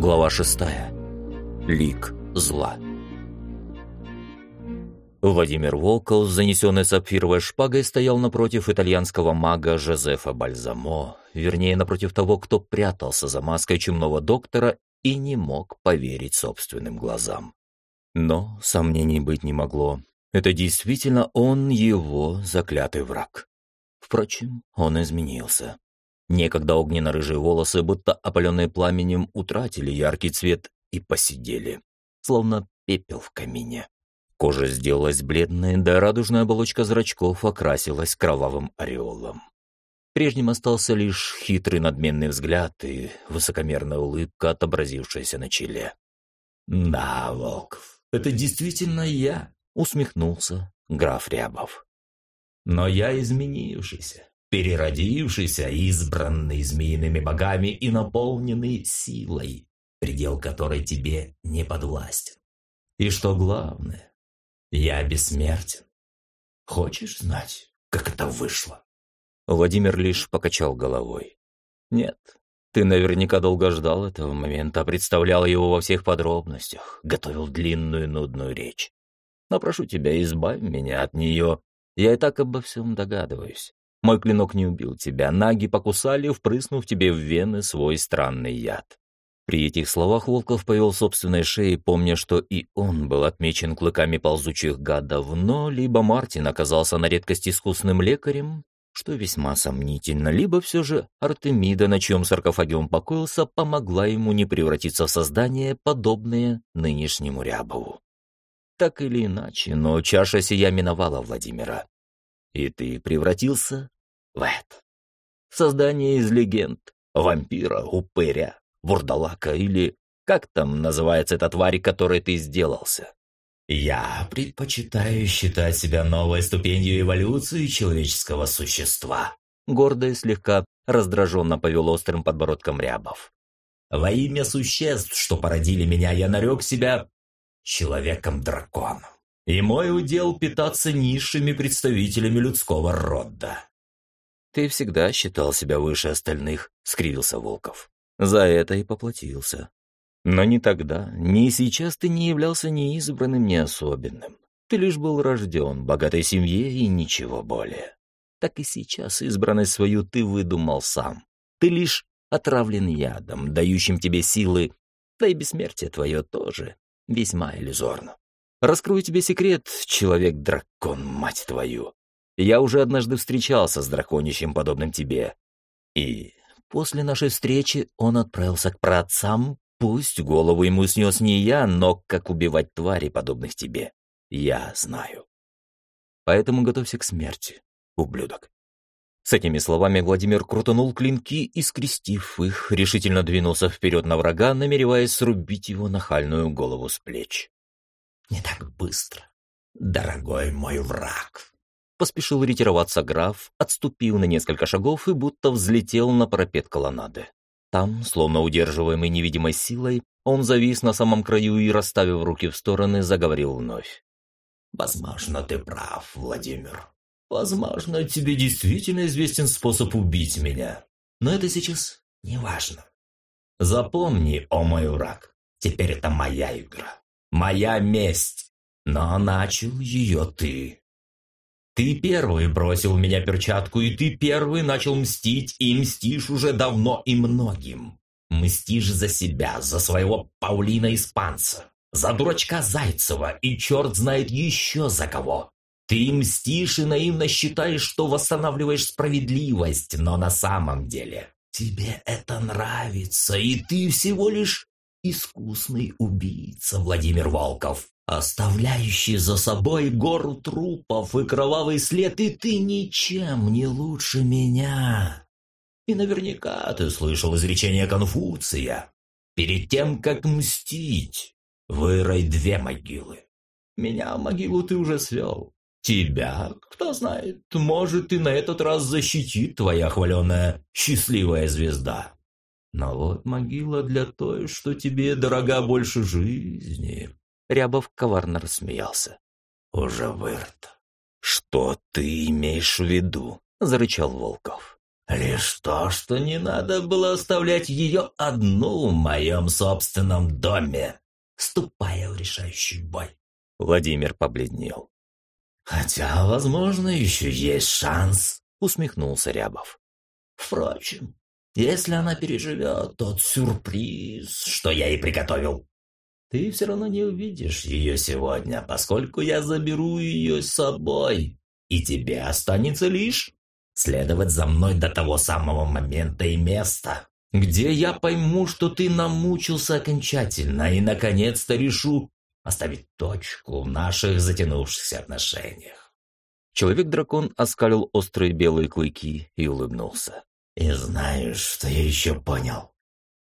Глава шестая. Лик зла. Владимир Волков с занесенной сапфировой шпагой стоял напротив итальянского мага Жозефа Бальзамо, вернее, напротив того, кто прятался за маской чумного доктора и не мог поверить собственным глазам. Но сомнений быть не могло. Это действительно он его заклятый враг. Впрочем, он изменился. Некогда огненно-рыжие волосы, будто опаленные пламенем, утратили яркий цвет и посидели, словно пепел в камине. Кожа сделалась бледной, да радужная оболочка зрачков окрасилась кровавым ореолом. Прежним остался лишь хитрый надменный взгляд и высокомерная улыбка, отобразившаяся на челе. «Да, Волков, это действительно я», — усмехнулся граф Рябов. «Но я изменившийся, переродившийся, избранный змеиными богами и наполненный силой, предел которой тебе не подвластен. И что главное, я бессмертен. Хочешь знать, как это вышло?» Владимир лишь покачал головой. «Нет, ты наверняка долго ждал этого момента, представлял его во всех подробностях, готовил длинную нудную речь. Но прошу тебя, избавь меня от нее. Я и так обо всем догадываюсь. Мой клинок не убил тебя, наги покусали, впрыснув тебе в вены свой странный яд. При этих словах Волков повел собственной шеей, помня, что и он был отмечен клыками ползучих гадов, но либо Мартин оказался на редкость искусным лекарем, что весьма сомнительно, либо все же Артемида, на чьем саркофаге он покоился, помогла ему не превратиться в создание, подобное нынешнему Рябову. Так или иначе, но чаша сия миновала Владимира. И ты превратился в это. Создание из легенд. Вампира, упыря, вурдалака или как там называется эта тварь, которой ты сделался? Я предпочитаю считать себя новой ступенью эволюции человеческого существа. Гордо и слегка раздраженно повел острым подбородком Рябов. Во имя существ, что породили меня, я нарек себя человеком-драконом. И мой удел питаться низшими представителями людского рода. «Ты всегда считал себя выше остальных», — скривился Волков. «За это и поплатился. Но ни тогда, ни сейчас ты не являлся ни избранным, ни особенным. Ты лишь был рожден в богатой семье и ничего более. Так и сейчас избранность свою ты выдумал сам. Ты лишь отравлен ядом, дающим тебе силы, да и бессмертие твое тоже весьма иллюзорно. Раскрою тебе секрет, человек-дракон, мать твою. Я уже однажды встречался с драконищем, подобным тебе. И после нашей встречи он отправился к праотцам, пусть голову ему снес не я, но как убивать твари, подобных тебе, я знаю. Поэтому готовься к смерти, ублюдок. С этими словами Владимир крутанул клинки и, скрестив их, решительно двинулся вперед на врага, намереваясь срубить его нахальную голову с плеч. «Не так быстро, дорогой мой враг!» Поспешил ретироваться граф, отступил на несколько шагов и будто взлетел на парапет колоннады. Там, словно удерживаемый невидимой силой, он завис на самом краю и, расставив руки в стороны, заговорил вновь. «Возможно, ты прав, Владимир. Возможно, тебе действительно известен способ убить меня. Но это сейчас не важно. Запомни, о мой враг, теперь это моя игра. Моя месть. Но начал ее ты. Ты первый бросил в меня перчатку, и ты первый начал мстить, и мстишь уже давно и многим. Мстишь за себя, за своего Паулина-испанца, за дурачка Зайцева, и черт знает еще за кого. Ты мстишь и наивно считаешь, что восстанавливаешь справедливость, но на самом деле тебе это нравится, и ты всего лишь искусный убийца Владимир Волков, оставляющий за собой гору трупов и кровавый след, и ты ничем не лучше меня. И наверняка ты слышал изречение Конфуция. Перед тем, как мстить, вырой две могилы. Меня могилу ты уже свел. Тебя, кто знает, может и на этот раз защитит твоя хваленая счастливая звезда. Но вот могила для той, что тебе дорога больше жизни. Рябов коварно рассмеялся. Уже вырыто. Что ты имеешь в виду? Зарычал Волков. Лишь то, что не надо было оставлять ее одну в моем собственном доме, ступая в решающий бой. Владимир побледнел. «Хотя, возможно, еще есть шанс», — усмехнулся Рябов. «Впрочем, если она переживет тот сюрприз, что я ей приготовил, ты все равно не увидишь ее сегодня, поскольку я заберу ее с собой, и тебе останется лишь следовать за мной до того самого момента и места, где я пойму, что ты намучился окончательно и, наконец-то, решу оставить точку в наших затянувшихся отношениях. Человек-дракон оскалил острые белые клыки и улыбнулся. «И знаешь, что я еще понял?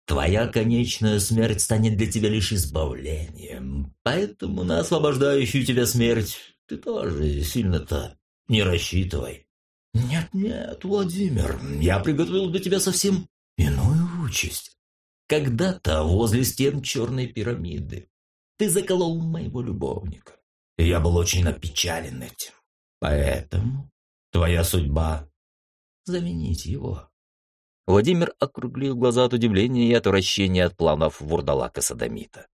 Твоя конечная смерть станет для тебя лишь избавлением, поэтому на освобождающую тебя смерть ты тоже сильно-то не рассчитывай. «Нет-нет, Владимир, я приготовил для тебя совсем иную участь. Когда-то возле стен черной пирамиды ты заколол моего любовника. Я был очень опечален этим. Поэтому твоя судьба — заменить его». Владимир округлил глаза от удивления и отвращения от планов вурдалака Садомита.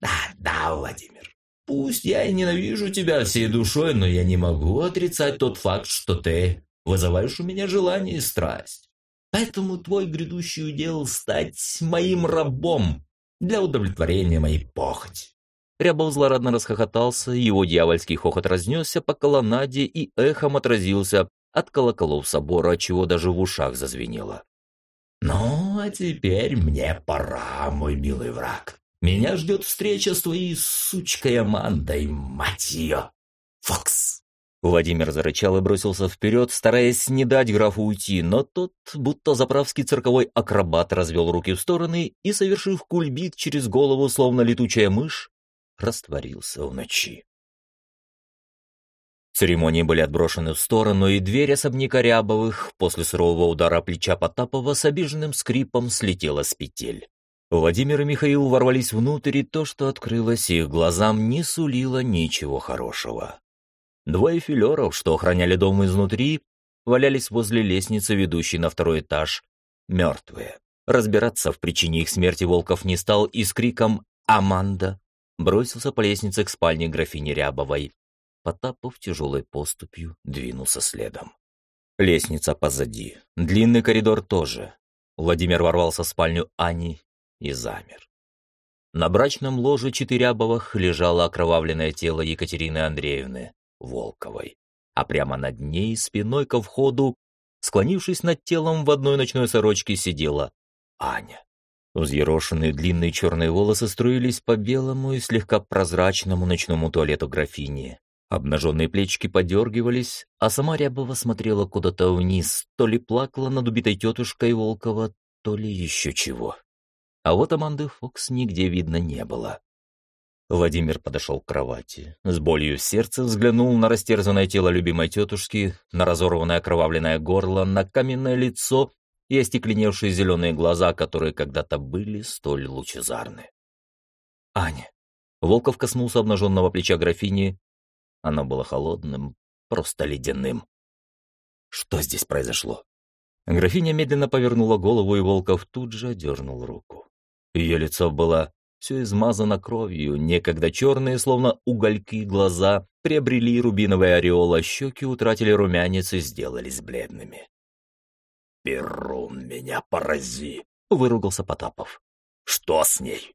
«Да, да, Владимир, пусть я и ненавижу тебя всей душой, но я не могу отрицать тот факт, что ты вызываешь у меня желание и страсть. Поэтому твой грядущий удел стать моим рабом для удовлетворения моей похоти». Рябов злорадно расхохотался, его дьявольский хохот разнесся по колоннаде и эхом отразился от колоколов собора, чего даже в ушах зазвенело. «Ну, а теперь мне пора, мой милый враг. Меня ждет встреча с твоей сучкой Амандой, мать ее! Фокс!» Владимир зарычал и бросился вперед, стараясь не дать графу уйти, но тот, будто заправский цирковой акробат, развел руки в стороны и, совершив кульбит через голову, словно летучая мышь, растворился в ночи. Церемонии были отброшены в сторону, и дверь особняка Рябовых после сурового удара плеча Потапова с обиженным скрипом слетела с петель. Владимир и Михаил ворвались внутрь, и то, что открылось их глазам, не сулило ничего хорошего. Двое филеров, что охраняли дом изнутри, валялись возле лестницы, ведущей на второй этаж, мертвые. Разбираться в причине их смерти Волков не стал и с криком «Аманда!» бросился по лестнице к спальне графини Рябовой. Потапов тяжелой поступью двинулся следом. Лестница позади, длинный коридор тоже. Владимир ворвался в спальню Ани и замер. На брачном ложе Четырябовых лежало окровавленное тело Екатерины Андреевны. Волковой, а прямо над ней, спиной ко входу, склонившись над телом в одной ночной сорочке, сидела Аня. Взъерошенные длинные черные волосы струились по белому и слегка прозрачному ночному туалету графини. Обнаженные плечики подергивались, а сама Рябова смотрела куда-то вниз, то ли плакала над убитой тетушкой Волкова, то ли еще чего. А вот Аманды Фокс нигде видно не было. Владимир подошел к кровати. С болью в сердце взглянул на растерзанное тело любимой тетушки, на разорванное окровавленное горло, на каменное лицо и остекленевшие зеленые глаза, которые когда-то были столь лучезарны. «Аня!» Волков коснулся обнаженного плеча графини. Оно было холодным, просто ледяным. Что здесь произошло? Графиня медленно повернула голову, и Волков тут же одернул руку. Ее лицо было все измазано кровью, некогда черные, словно угольки, глаза приобрели рубиновый ореол, а щеки утратили румянец и сделались бледными. «Перун, меня порази!» — выругался Потапов. «Что с ней?»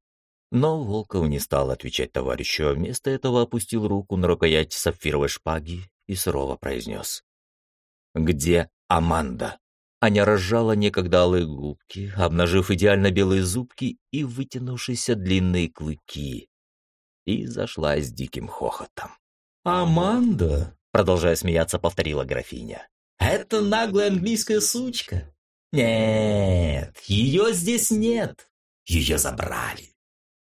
Но Волков не стал отвечать товарищу, а вместо этого опустил руку на рукоять сапфировой шпаги и сурово произнес. «Где Аманда?» Аня разжала некогда алые губки, обнажив идеально белые зубки и вытянувшиеся длинные клыки, и зашла с диким хохотом. «Аманда?» — продолжая смеяться, повторила графиня. «Это наглая английская сучка? Нет, ее здесь нет. Ее забрали.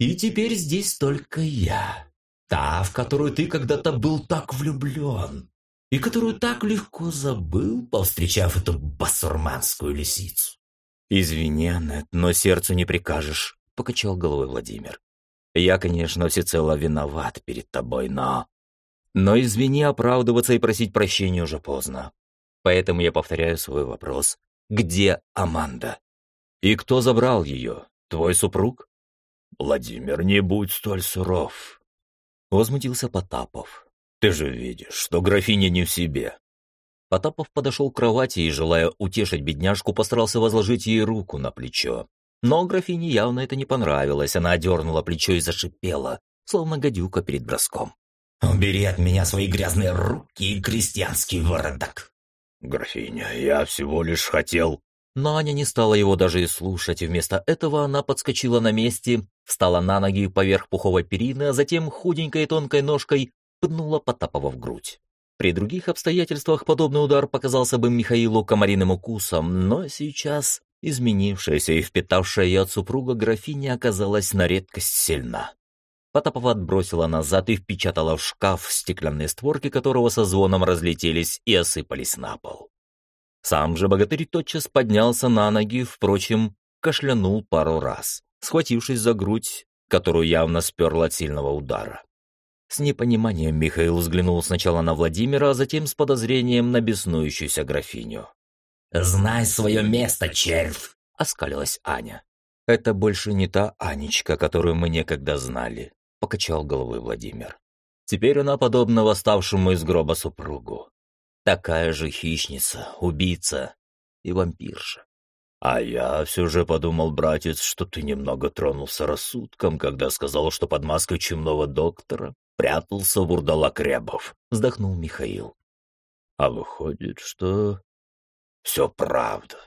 И теперь здесь только я. Та, в которую ты когда-то был так влюблен и которую так легко забыл, повстречав эту басурманскую лисицу. «Извини, Аннет, но сердцу не прикажешь», — покачал головой Владимир. «Я, конечно, всецело виноват перед тобой, но...» «Но извини, оправдываться и просить прощения уже поздно. Поэтому я повторяю свой вопрос. Где Аманда? И кто забрал ее? Твой супруг? Владимир, не будь столь суров. Возмутился Потапов. Ты же видишь, что графиня не в себе. Потапов подошел к кровати и, желая утешить бедняжку, постарался возложить ей руку на плечо. Но графине явно это не понравилось, она одернула плечо и зашипела, словно гадюка перед броском. «Убери от меня свои грязные руки и крестьянский вороток!» «Графиня, я всего лишь хотел...» Но Аня не стала его даже и слушать, вместо этого она подскочила на месте, встала на ноги поверх пуховой перины, а затем худенькой тонкой ножкой пнула Потапова в грудь. При других обстоятельствах подобный удар показался бы Михаилу комариным укусом, но сейчас изменившаяся и впитавшая от супруга графиня оказалась на редкость сильна. Потапова отбросила назад и впечатала в шкаф стеклянные створки, которого со звоном разлетелись и осыпались на пол. Сам же богатырь тотчас поднялся на ноги, впрочем, кашлянул пару раз, схватившись за грудь, которую явно сперл от сильного удара. С непониманием Михаил взглянул сначала на Владимира, а затем с подозрением на беснующуюся графиню. «Знай свое место, червь!» — оскалилась Аня. «Это больше не та Анечка, которую мы некогда знали покачал головой Владимир. Теперь она подобна восставшему из гроба супругу. Такая же хищница, убийца и вампирша. А я все же подумал, братец, что ты немного тронулся рассудком, когда сказал, что под маской чумного доктора прятался вурдалак Рябов, вздохнул Михаил. А выходит, что все правда.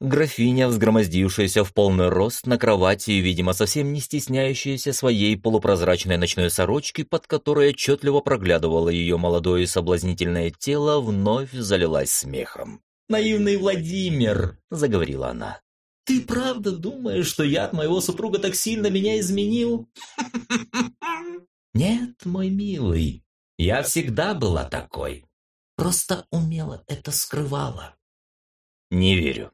Графиня, взгромоздившаяся в полный рост на кровати и, видимо, совсем не стесняющаяся своей полупрозрачной ночной сорочки, под которой отчетливо проглядывало ее молодое соблазнительное тело, вновь залилась смехом. «Наивный Владимир!» — заговорила она. «Ты правда думаешь, что я от моего супруга так сильно меня изменил?» «Нет, мой милый, я всегда была такой. Просто умело это скрывала». «Не верю»,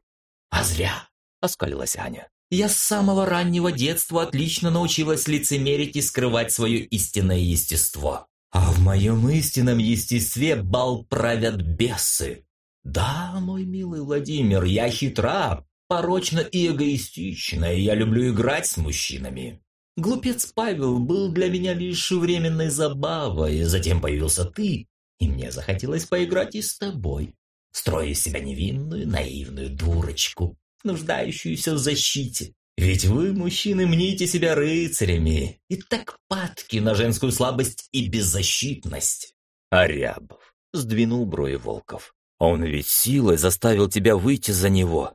«А зря!» — оскалилась Аня. «Я с самого раннего детства отлично научилась лицемерить и скрывать свое истинное естество. А в моем истинном естестве бал правят бесы. Да, мой милый Владимир, я хитра, порочна и эгоистична, и я люблю играть с мужчинами. Глупец Павел был для меня лишь временной забавой, затем появился ты, и мне захотелось поиграть и с тобой строя из себя невинную, наивную дурочку, нуждающуюся в защите. Ведь вы, мужчины, мните себя рыцарями и так падки на женскую слабость и беззащитность. Арябов сдвинул брови Волков. Он ведь силой заставил тебя выйти за него.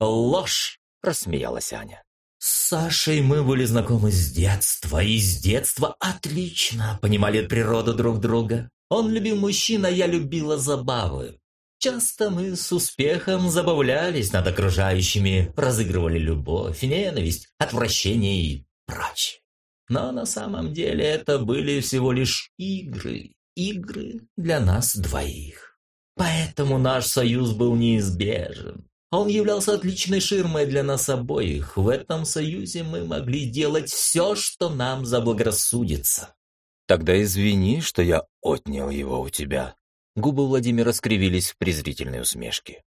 Ложь, рассмеялась Аня. С Сашей мы были знакомы с детства, и с детства отлично понимали природу друг друга. Он любил мужчин, а я любила забавы. Часто мы с успехом забавлялись над окружающими, разыгрывали любовь, ненависть, отвращение и прочее. Но на самом деле это были всего лишь игры, игры для нас двоих. Поэтому наш союз был неизбежен. Он являлся отличной ширмой для нас обоих. В этом союзе мы могли делать все, что нам заблагорассудится. Тогда извини, что я отнял его у тебя, Губы Владимира скривились в презрительной усмешке.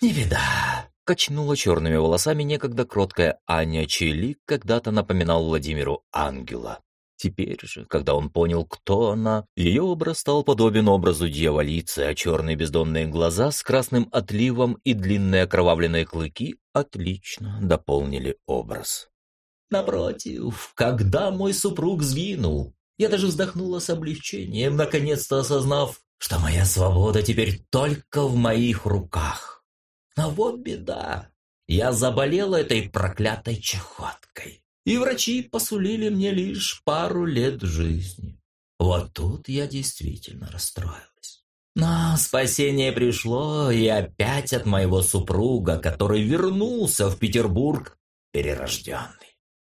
«Не беда!» — качнула черными волосами некогда кроткая Аня Чили, когда-то напоминал Владимиру ангела. Теперь же, когда он понял, кто она, ее образ стал подобен образу дьяволицы, а черные бездонные глаза с красным отливом и длинные окровавленные клыки отлично дополнили образ. «Напротив, когда мой супруг сгинул, я даже вздохнула с облегчением, наконец-то осознав, что моя свобода теперь только в моих руках. Но вот беда. Я заболела этой проклятой чехоткой, и врачи посулили мне лишь пару лет жизни. Вот тут я действительно расстроилась. Но спасение пришло и опять от моего супруга, который вернулся в Петербург перерожденный.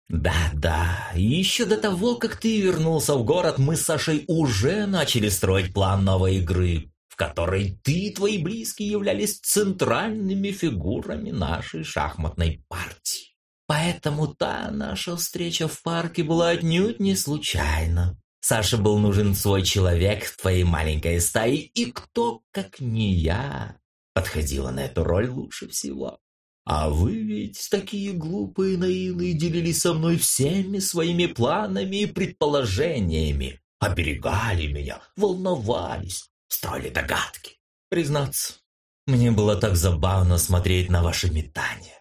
Да-да, еще до того, как ты вернулся в город, мы с Сашей уже начали строить план новой игры, в которой ты и твои близкие являлись центральными фигурами нашей шахматной партии. Поэтому та наша встреча в парке была отнюдь не случайна. Саше был нужен свой человек в твоей маленькой стае, и кто, как не я, подходила на эту роль лучше всего. А вы ведь такие глупые и наивные делились со мной всеми своими планами и предположениями, оберегали меня, волновались, строили догадки. Признаться, мне было так забавно смотреть на ваши метания.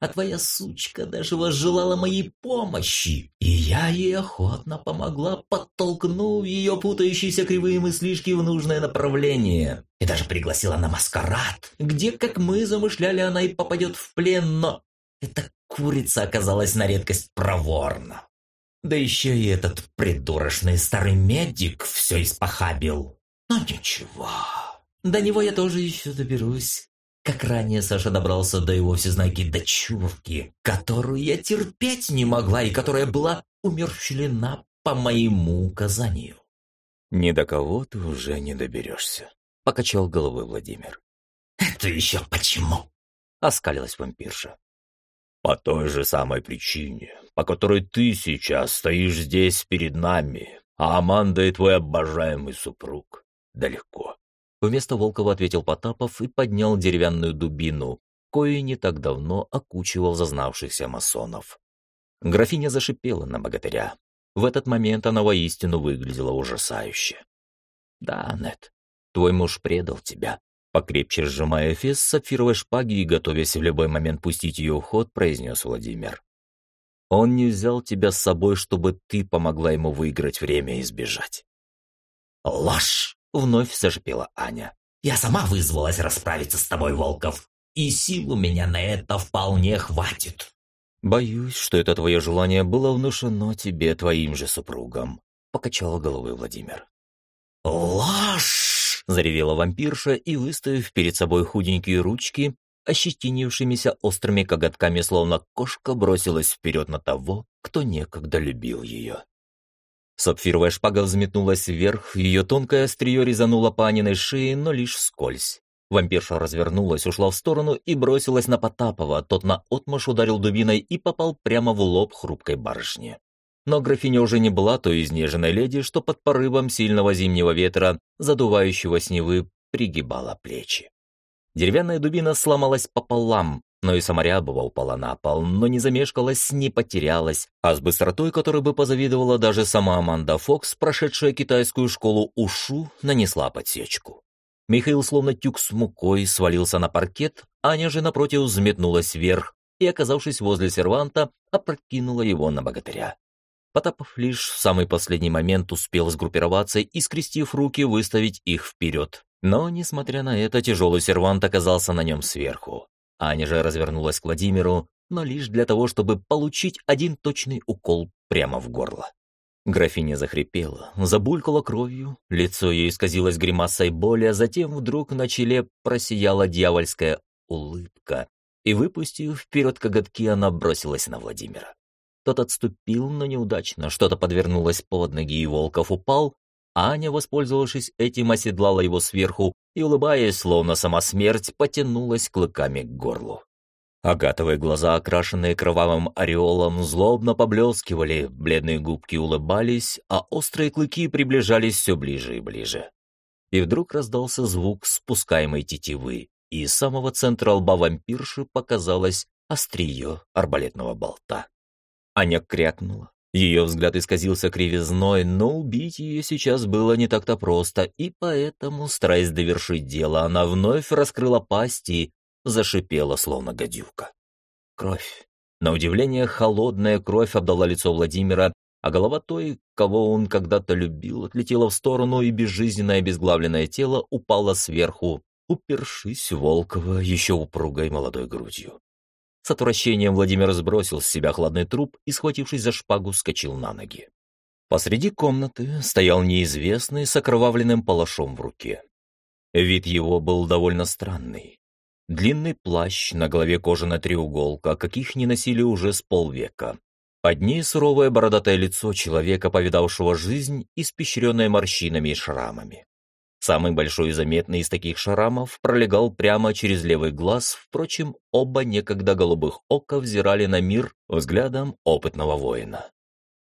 А твоя сучка даже возжелала моей помощи, и я ей охотно помогла, подтолкнув ее путающиеся кривые мыслишки в нужное направление. И даже пригласила на маскарад, где, как мы замышляли, она и попадет в плен, но эта курица оказалась на редкость проворна. Да еще и этот придурочный старый медик все испохабил. Но ничего, до него я тоже еще доберусь. Как ранее Саша добрался до его всезнайки дочурки, которую я терпеть не могла и которая была умерщвлена по моему указанию. «Ни до кого ты уже не доберешься», — покачал головой Владимир. «Это еще почему?» — оскалилась вампирша. «По той же самой причине, по которой ты сейчас стоишь здесь перед нами, а Аманда и твой обожаемый супруг далеко. Вместо Волкова ответил Потапов и поднял деревянную дубину, кое не так давно окучивал зазнавшихся масонов. Графиня зашипела на богатыря. В этот момент она воистину выглядела ужасающе. «Да, Нет, твой муж предал тебя», покрепче сжимая эфес сапфировой шпаги и готовясь в любой момент пустить ее в ход, произнес Владимир. «Он не взял тебя с собой, чтобы ты помогла ему выиграть время и сбежать». «Ложь!» Вновь зашипела Аня. «Я сама вызвалась расправиться с тобой, Волков, и сил у меня на это вполне хватит». «Боюсь, что это твое желание было внушено тебе твоим же супругом», — покачал головой Владимир. «Ложь!» — заревела вампирша и, выставив перед собой худенькие ручки, ощетинившимися острыми коготками, словно кошка бросилась вперед на того, кто некогда любил ее. Сапфировая шпага взметнулась вверх, ее тонкое острие резануло по Аниной шее, но лишь вскользь. Вампирша развернулась, ушла в сторону и бросилась на Потапова. Тот наотмашь ударил дубиной и попал прямо в лоб хрупкой барышни. Но графиня уже не была той изнеженной леди, что под порывом сильного зимнего ветра, задувающего с Невы, пригибала плечи. Деревянная дубина сломалась пополам, но и Самарябова упала на пол, но не замешкалась, не потерялась, а с быстротой, которой бы позавидовала даже сама Аманда Фокс, прошедшая китайскую школу УШУ, нанесла подсечку. Михаил, словно тюк с мукой, свалился на паркет, Аня же, напротив, взметнулась вверх и, оказавшись возле серванта, опрокинула его на богатыря. Потапов лишь в самый последний момент успел сгруппироваться и, скрестив руки, выставить их вперед. Но, несмотря на это, тяжелый сервант оказался на нем сверху. Аня же развернулась к Владимиру, но лишь для того, чтобы получить один точный укол прямо в горло. Графиня захрипела, забулькала кровью, лицо ее исказилось гримасой боли, а затем вдруг на челе просияла дьявольская улыбка, и, выпустив вперед коготки, она бросилась на Владимира. Тот отступил, но неудачно, что-то подвернулось под ноги, и Волков упал, Аня, воспользовавшись этим, оседлала его сверху и, улыбаясь, словно сама смерть, потянулась клыками к горлу. Агатовые глаза, окрашенные кровавым ореолом, злобно поблескивали, бледные губки улыбались, а острые клыки приближались все ближе и ближе. И вдруг раздался звук спускаемой тетивы, и из самого центра лба вампирши показалось острие арбалетного болта. Аня крякнула, ее взгляд исказился кривизной, но убить ее сейчас было не так-то просто, и поэтому, стараясь довершить дело, она вновь раскрыла пасть и зашипела, словно гадюка. Кровь. На удивление, холодная кровь обдала лицо Владимира, а голова той, кого он когда-то любил, отлетела в сторону, и безжизненное обезглавленное тело упало сверху, упершись Волкова еще упругой молодой грудью. С отвращением Владимир сбросил с себя хладный труп и, схватившись за шпагу, скочил на ноги. Посреди комнаты стоял неизвестный с окровавленным палашом в руке. Вид его был довольно странный. Длинный плащ, на голове кожаная треуголка, каких не носили уже с полвека. Под ней суровое бородатое лицо человека, повидавшего жизнь, испещренное морщинами и шрамами. Самый большой и заметный из таких шарамов пролегал прямо через левый глаз, впрочем, оба некогда голубых ока взирали на мир взглядом опытного воина.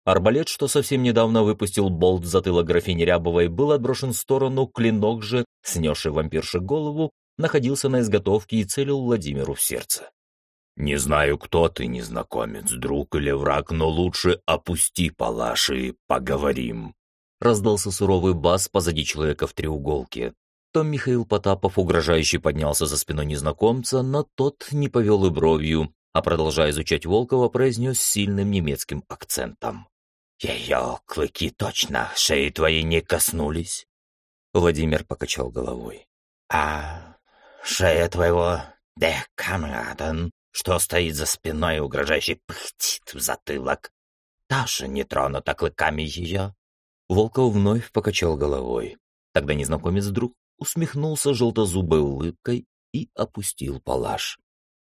Арбалет, что совсем недавно выпустил болт в затылок графини Рябовой, был отброшен в сторону, клинок же, снесший вампирше голову, находился на изготовке и целил Владимиру в сердце. «Не знаю, кто ты, незнакомец, друг или враг, но лучше опусти палаш и поговорим». Раздался суровый бас позади человека в треуголке. Том Михаил Потапов угрожающе поднялся за спиной незнакомца, но тот не повел и бровью, а продолжая изучать Волкова, произнес сильным немецким акцентом. «Ее клыки точно шеи твоей не коснулись?» Владимир покачал головой. «А шея твоего декамраден, что стоит за спиной и угрожающе пыхтит в затылок, тоже не тронута клыками ее?» Волков вновь покачал головой. Тогда незнакомец вдруг усмехнулся желтозубой улыбкой и опустил палаш.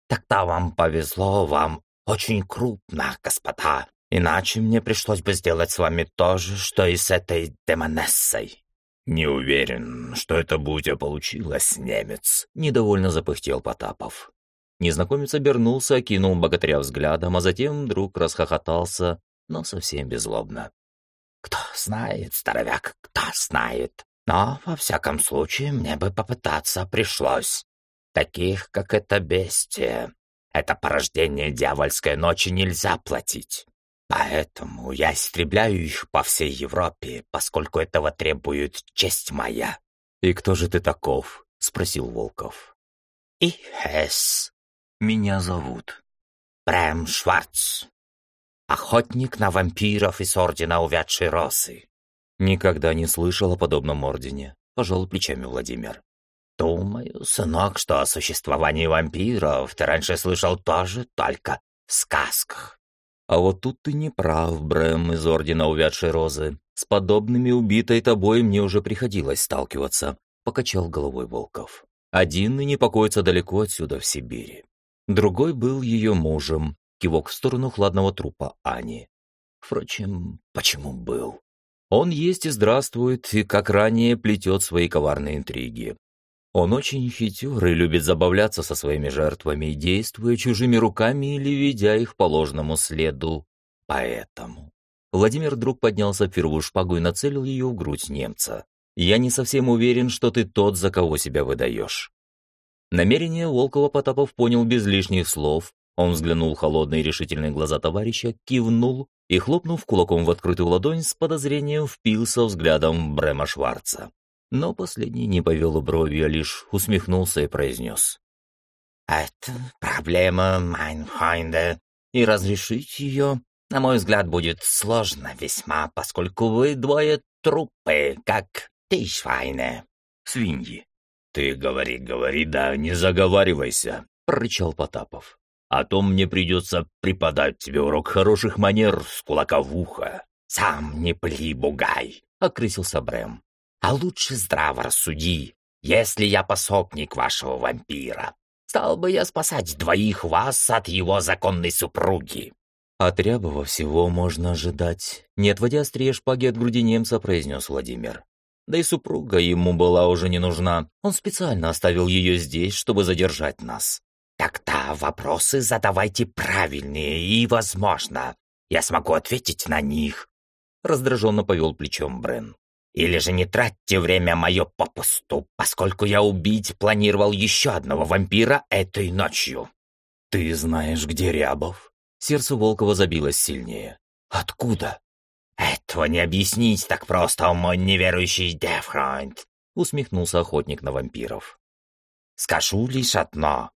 «Тогда вам повезло, вам очень крупно, господа, иначе мне пришлось бы сделать с вами то же, что и с этой демонессой». «Не уверен, что это будь получилось, немец», — недовольно запыхтел Потапов. Незнакомец обернулся, окинул богатыря взглядом, а затем вдруг расхохотался, но совсем беззлобно. «Кто знает, здоровяк, кто знает. Но, во всяком случае, мне бы попытаться пришлось. Таких, как это бестия, это порождение дьявольской ночи нельзя платить. Поэтому я истребляю их по всей Европе, поскольку этого требует честь моя». «И кто же ты таков?» — спросил Волков. «И Хесс. Меня зовут». «Брэм Шварц. Охотник на вампиров из Ордена Увядшей Росы». «Никогда не слышал о подобном ордене», — пожал плечами Владимир. «Думаю, сынок, что о существовании вампиров ты раньше слышал тоже только в сказках. А вот тут ты не прав, Брэм из Ордена Увядшей Розы. С подобными убитой тобой мне уже приходилось сталкиваться», — покачал головой Волков. Один и не покоится далеко отсюда, в Сибири. Другой был ее мужем, кивок в сторону хладного трупа Ани. Впрочем, почему был? Он есть и здравствует, и, как ранее, плетет свои коварные интриги. Он очень хитер и любит забавляться со своими жертвами, действуя чужими руками или ведя их по ложному следу. Поэтому... Владимир вдруг поднялся в первую шпагу и нацелил ее в грудь немца. «Я не совсем уверен, что ты тот, за кого себя выдаешь». Намерение Волкова Потапов понял без лишних слов. Он взглянул в холодные решительные глаза товарища, кивнул и, хлопнув кулаком в открытую ладонь, с подозрением впился взглядом Брема Шварца. Но последний не повел бровью, а лишь усмехнулся и произнес. «Это проблема Майнхайнда, и разрешить ее, на мой взгляд, будет сложно весьма, поскольку вы двое трупы, как ты, Schweine». «Свиньи». «Ты говори, говори, да не заговаривайся», — прорычал Потапов. «А то мне придется преподать тебе урок хороших манер с кулака в ухо». «Сам не пли, бугай», — окрысился Брэм. А лучше здраво рассуди, если я пособник вашего вампира, стал бы я спасать двоих вас от его законной супруги». «От Рябова всего можно ожидать», — не отводя острие шпаги от груди немца, произнес Владимир. Да и супруга ему была уже не нужна. Он специально оставил ее здесь, чтобы задержать нас. «Тогда вопросы задавайте правильные, и, возможно, я смогу ответить на них», — раздраженно повел плечом Брен. Или же не тратьте время мое попусту, поскольку я убить планировал еще одного вампира этой ночью». «Ты знаешь, где Рябов?» Сердце Волкова забилось сильнее. «Откуда?» «Этого не объяснить так просто, мой неверующий Дефройнд», усмехнулся охотник на вампиров. «Скажу лишь одно.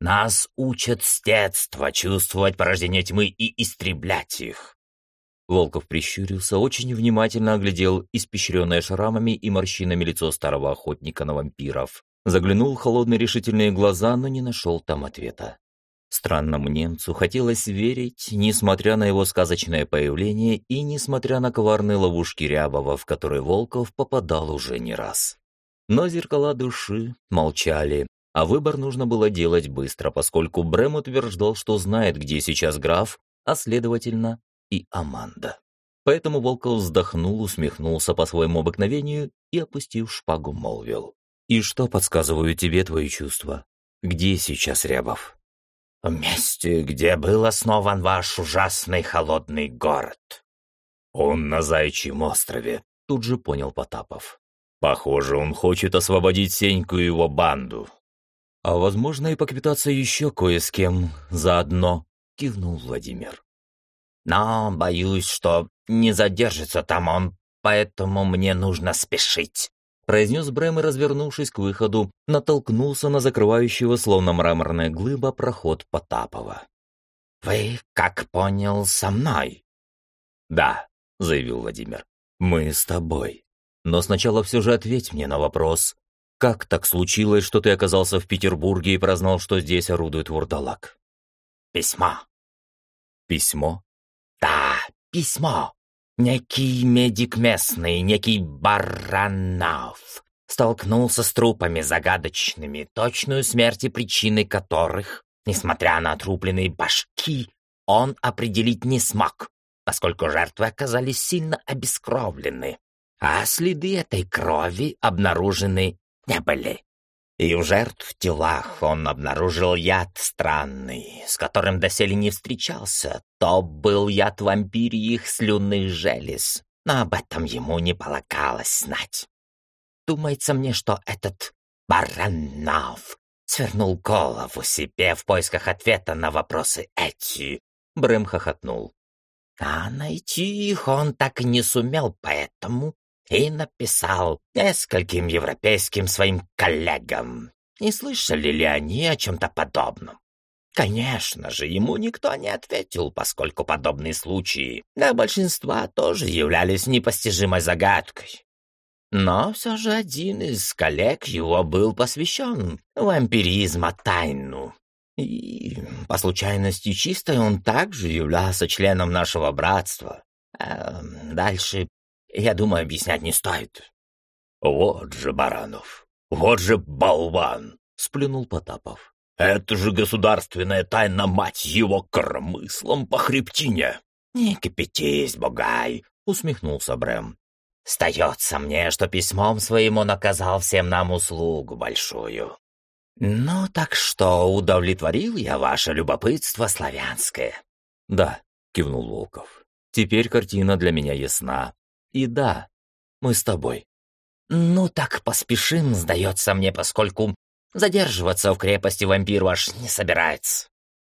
Нас учат с детства чувствовать порождение тьмы и истреблять их. Волков прищурился, очень внимательно оглядел испещренное шрамами и морщинами лицо старого охотника на вампиров. Заглянул в холодные решительные глаза, но не нашел там ответа. Странному немцу хотелось верить, несмотря на его сказочное появление и несмотря на коварные ловушки Рябова, в которые Волков попадал уже не раз. Но зеркала души молчали, а выбор нужно было делать быстро, поскольку Брэм утверждал, что знает, где сейчас граф, а следовательно, и Аманда. Поэтому Волков вздохнул, усмехнулся по своему обыкновению и, опустив шпагу, молвил. «И что подсказывают тебе твои чувства? Где сейчас Рябов?» «В месте, где был основан ваш ужасный холодный город». «Он на Зайчьем острове», — тут же понял Потапов. «Похоже, он хочет освободить Сеньку и его банду. А возможно и поквитаться еще кое с кем заодно, кивнул Владимир. Но боюсь, что не задержится там он, поэтому мне нужно спешить произнес Брэм и, развернувшись к выходу, натолкнулся на закрывающего, словно мраморная глыба, проход Потапова. «Вы, как понял, со мной?» «Да», — заявил Владимир, — «мы с тобой. Но сначала все же ответь мне на вопрос. Как так случилось, что ты оказался в Петербурге и прознал, что здесь орудует вурдалак?» «Письмо». «Письмо?» «Да, письмо. Некий медик местный, некий Баранов, столкнулся с трупами загадочными, точную смерть и причины которых, несмотря на отрубленные башки, он определить не смог, поскольку жертвы оказались сильно обескровлены, а следы этой крови обнаружены не были. И у жертв в телах он обнаружил яд странный, с которым доселе не встречался. То был яд вампирьих слюнных желез, но об этом ему не полагалось знать. Думается мне, что этот Баранов свернул голову себе в поисках ответа на вопросы эти. Брэм хохотнул. А найти их он так и не сумел, поэтому и написал нескольким европейским своим коллегам. Не слышали ли они о чем-то подобном? Конечно же, ему никто не ответил, поскольку подобные случаи для большинства тоже являлись непостижимой загадкой. Но все же один из коллег его был посвящен вампиризма тайну. И, по случайности чистой, он также являлся членом нашего братства. А дальше я думаю, объяснять не стоит. Вот же Баранов, вот же болван, сплюнул Потапов. Это же государственная тайна, мать его, кромыслом по хребтине. Не кипятись, Бугай, усмехнулся Брэм. Стается мне, что письмом своим он оказал всем нам услугу большую. Ну, так что, удовлетворил я ваше любопытство славянское? Да, кивнул Волков. Теперь картина для меня ясна. И да, мы с тобой. Ну так поспешим, сдается мне, поскольку задерживаться в крепости вампир ваш не собирается.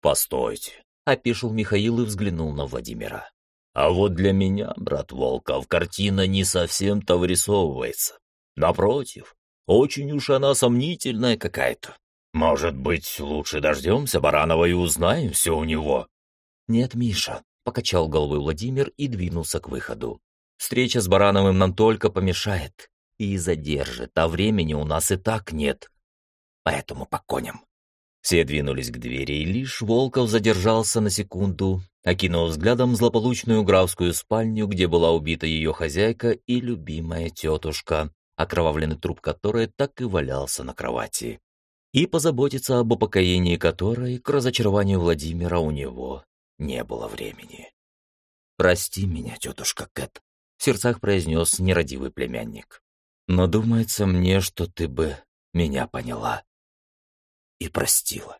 Постойте, опишил Михаил и взглянул на Владимира. А вот для меня, брат Волков, картина не совсем-то вырисовывается. Напротив, очень уж она сомнительная какая-то. Может быть, лучше дождемся Баранова и узнаем все у него? Нет, Миша, покачал головой Владимир и двинулся к выходу. Встреча с Барановым нам только помешает и задержит, а времени у нас и так нет. Поэтому по коням. Все двинулись к двери, и лишь Волков задержался на секунду, окинув взглядом злополучную графскую спальню, где была убита ее хозяйка и любимая тетушка, окровавленный труп которой так и валялся на кровати. И позаботиться об упокоении которой, к разочарованию Владимира, у него не было времени. «Прости меня, тетушка Кэт», в сердцах произнес нерадивый племянник. «Но думается мне, что ты бы меня поняла и простила».